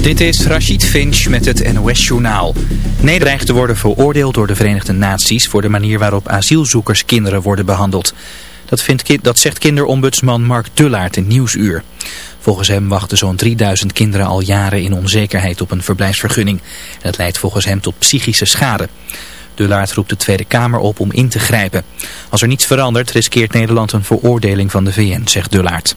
Dit is Rachid Finch met het NOS-journaal. Nederland dreigt te worden veroordeeld door de Verenigde Naties voor de manier waarop asielzoekers kinderen worden behandeld. Dat, vindt, dat zegt kinderombudsman Mark Dullaert in Nieuwsuur. Volgens hem wachten zo'n 3000 kinderen al jaren in onzekerheid op een verblijfsvergunning. Dat leidt volgens hem tot psychische schade. Dullaert roept de Tweede Kamer op om in te grijpen. Als er niets verandert riskeert Nederland een veroordeling van de VN, zegt Dullaert.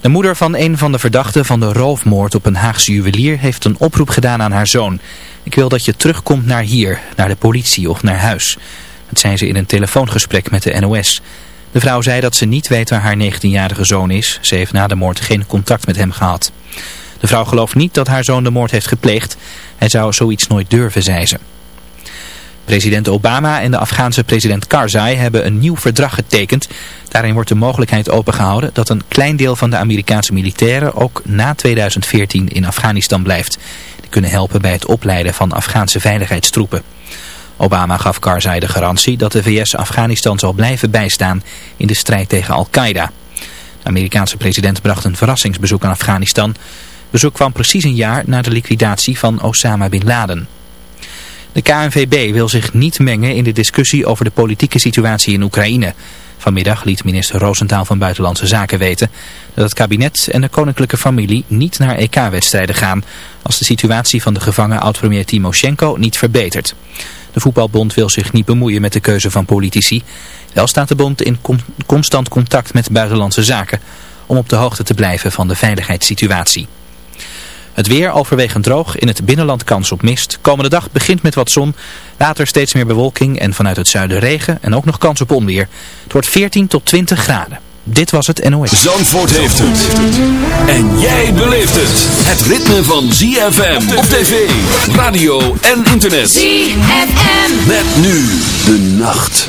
De moeder van een van de verdachten van de roofmoord op een Haagse juwelier heeft een oproep gedaan aan haar zoon. Ik wil dat je terugkomt naar hier, naar de politie of naar huis. Dat zei ze in een telefoongesprek met de NOS. De vrouw zei dat ze niet weet waar haar 19-jarige zoon is. Ze heeft na de moord geen contact met hem gehad. De vrouw gelooft niet dat haar zoon de moord heeft gepleegd. Hij zou zoiets nooit durven, zei ze. President Obama en de Afghaanse president Karzai hebben een nieuw verdrag getekend. Daarin wordt de mogelijkheid opengehouden dat een klein deel van de Amerikaanse militairen ook na 2014 in Afghanistan blijft. Die kunnen helpen bij het opleiden van Afghaanse veiligheidstroepen. Obama gaf Karzai de garantie dat de VS Afghanistan zal blijven bijstaan in de strijd tegen Al-Qaeda. De Amerikaanse president bracht een verrassingsbezoek aan Afghanistan. Bezoek kwam precies een jaar na de liquidatie van Osama Bin Laden. De KNVB wil zich niet mengen in de discussie over de politieke situatie in Oekraïne. Vanmiddag liet minister Roosentaal van Buitenlandse Zaken weten dat het kabinet en de koninklijke familie niet naar EK-wedstrijden gaan als de situatie van de gevangen oud-premier Timoshenko niet verbetert. De voetbalbond wil zich niet bemoeien met de keuze van politici. Wel staat de bond in constant contact met buitenlandse zaken om op de hoogte te blijven van de veiligheidssituatie. Het weer overwegend droog, in het binnenland kans op mist. Komende dag begint met wat zon, later steeds meer bewolking en vanuit het zuiden regen en ook nog kans op onweer. Het wordt 14 tot 20 graden. Dit was het NOS. Zandvoort heeft het. En jij beleeft het. Het ritme van ZFM op tv, radio en internet. ZFM. Met nu de nacht.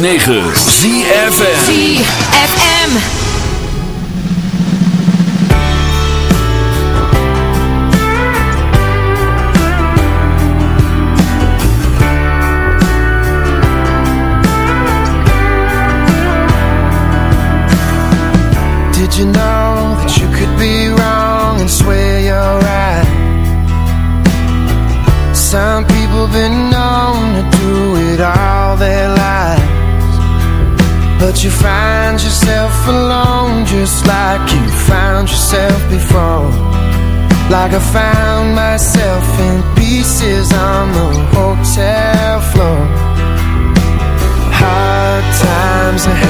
106.9 ZFM ZFM times have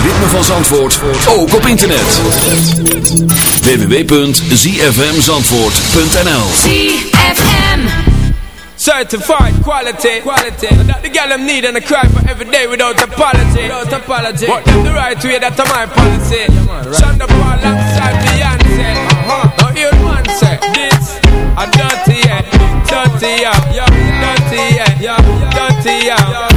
Ritme van Zandvoort, ook op internet. www.zfmzandvoort.nl ZFM. Certified quality, quality. That the girl them need and I cry for every day without apology. Without apology. What them the right way, that's my policy. Shonda Paul alongside Beyonce. Now hear one say, this a dirty yeah, dirty yeah, yeah, dirty yeah, yeah, dirty yeah.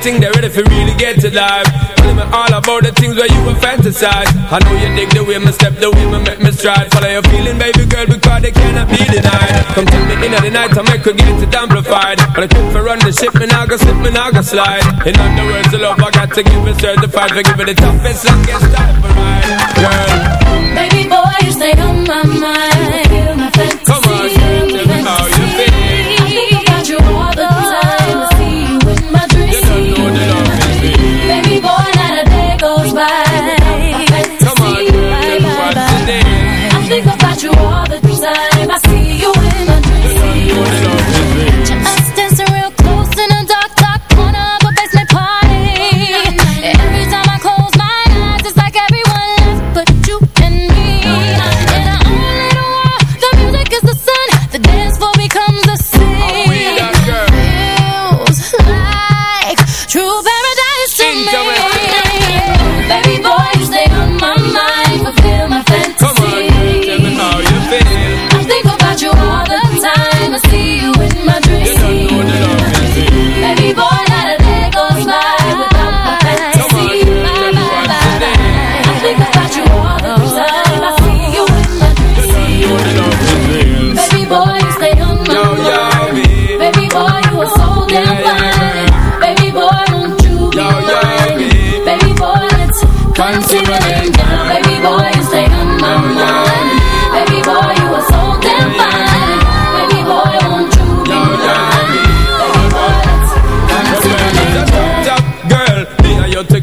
Thing, they're ready for really get to life. Tell me all about the things where you were fantasize. I know you dig the way my step, the way my make me stride. Follow your feeling, baby girl, because they cannot be denied. Come tell me in the night, I make her get it amplified. But I keep for run the ship, me now go slip, me now go slide. In other words, the love I got to give it certified. For give it the toughest, longest time for ride. Girl. Baby boy, you stay on my mind.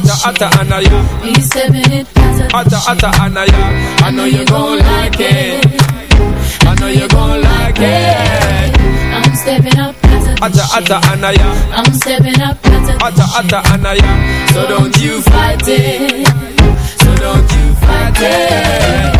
Atta, atta, anaya. He's stepping it, Atta, atta, anaya. I know you gon' like it. I know you gon' like it. I'm stepping up, Atta, atta, anaya. I'm stepping up, Atta, atta, anaya. So don't you fight it. So don't you fight it.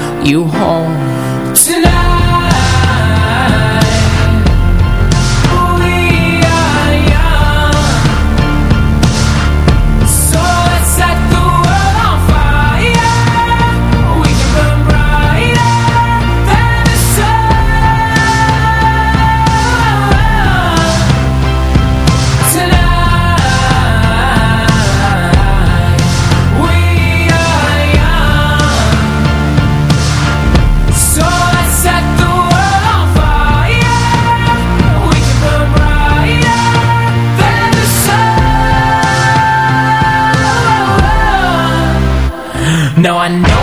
you home. No, I know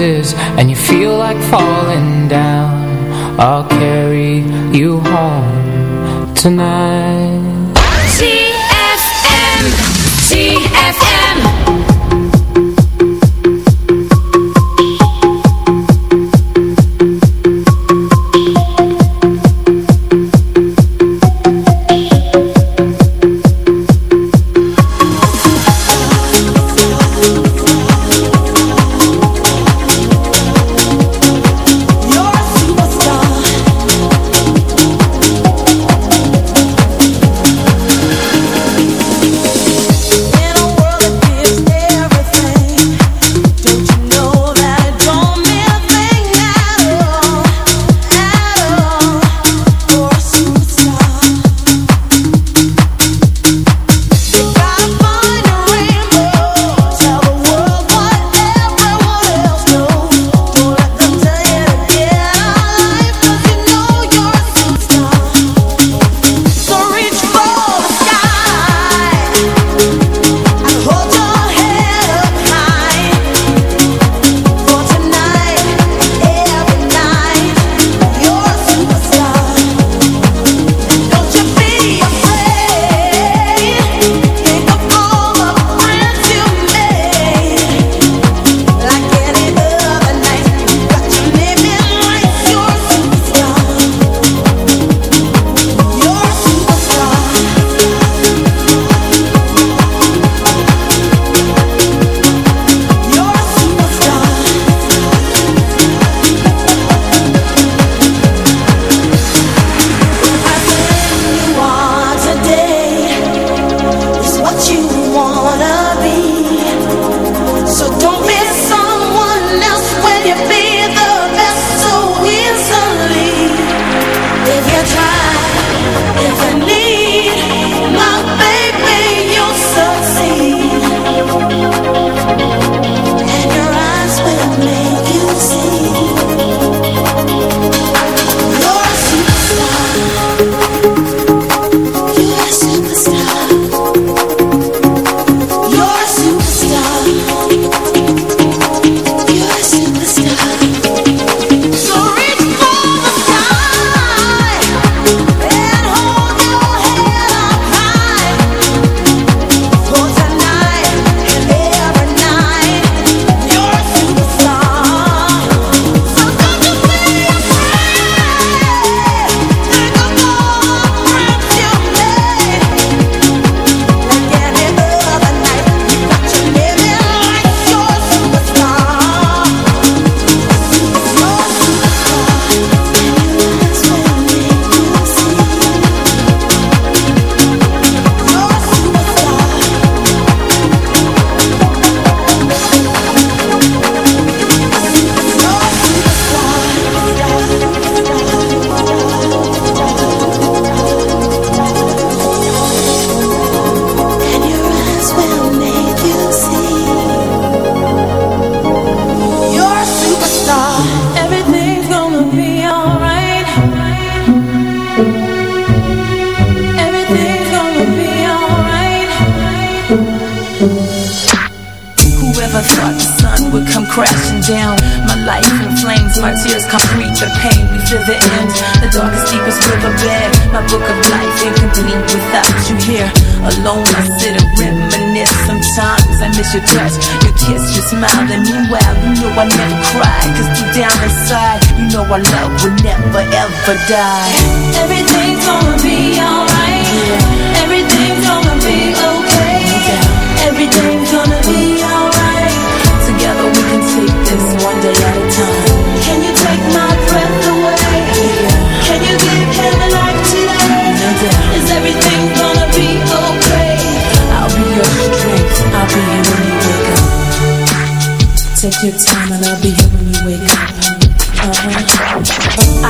and you feel like falling never cry. Cause deep down inside, you know our love will never ever die. Everything's gonna be alright. Yeah. Everything's gonna be okay. Yeah. Everything's gonna be alright. Together we can take this one day at a time. Take your time and I'll be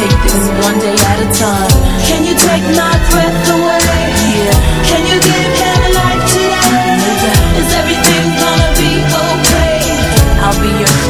take this one day at a time. Can you take my breath away? Yeah. Can you give him life today? Is everything gonna be okay? I'll be your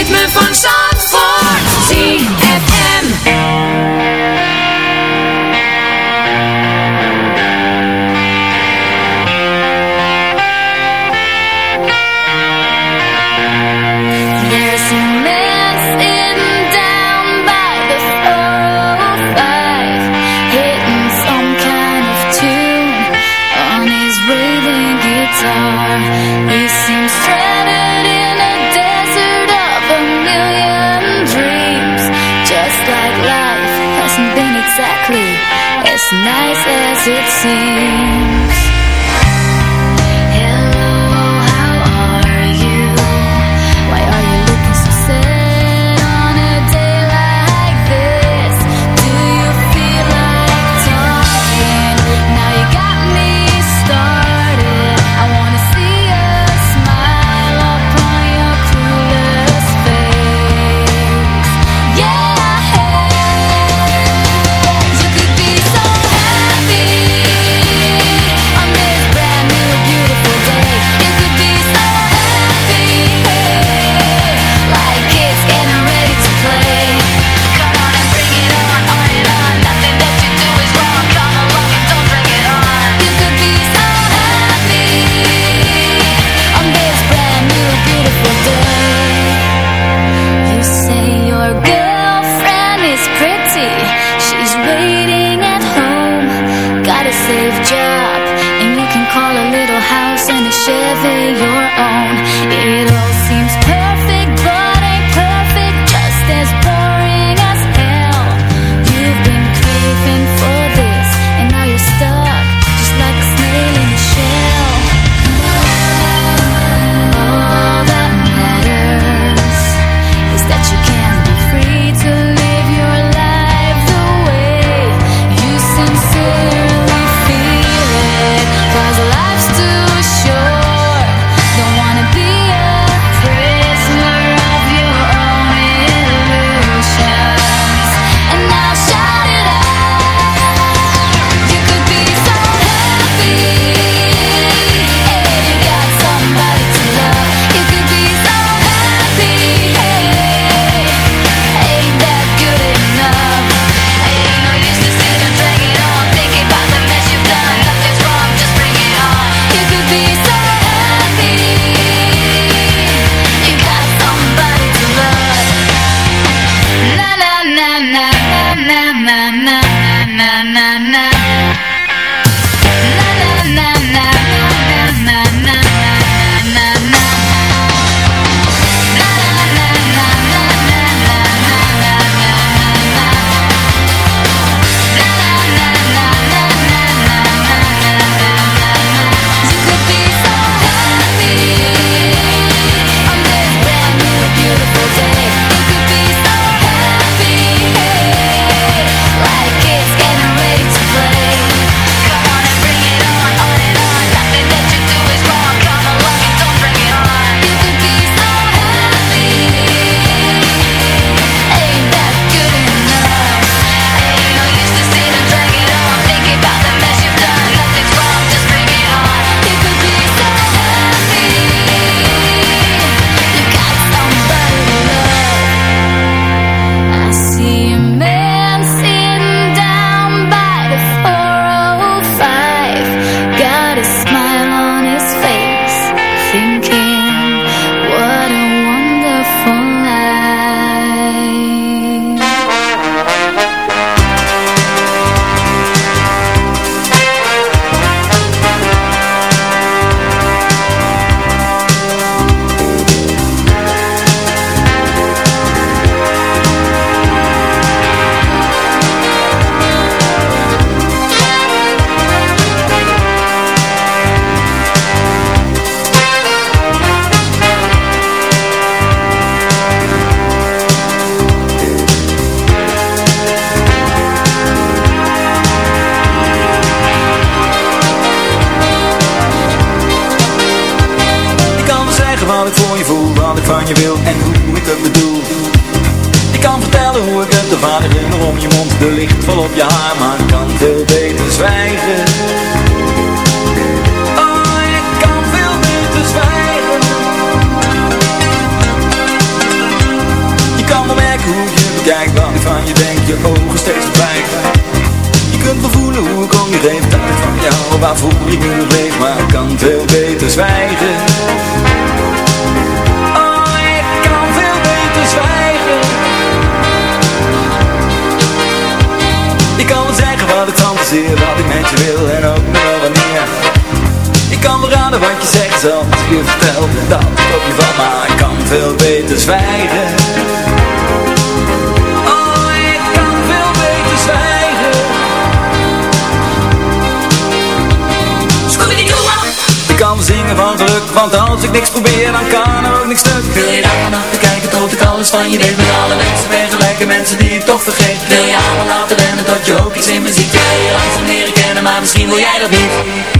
Ritme van Zandvoort. ZFM. As Want als ik niks probeer, dan kan er ook niks stuk. Wil je daar vanaf kijken tot ik alles van je deed Met alle mensen vergelijken, mensen die ik toch vergeet. Wil je allemaal laten rennen tot je ook iets in muziek? Wil je langzaam leren kennen, maar misschien wil jij dat niet.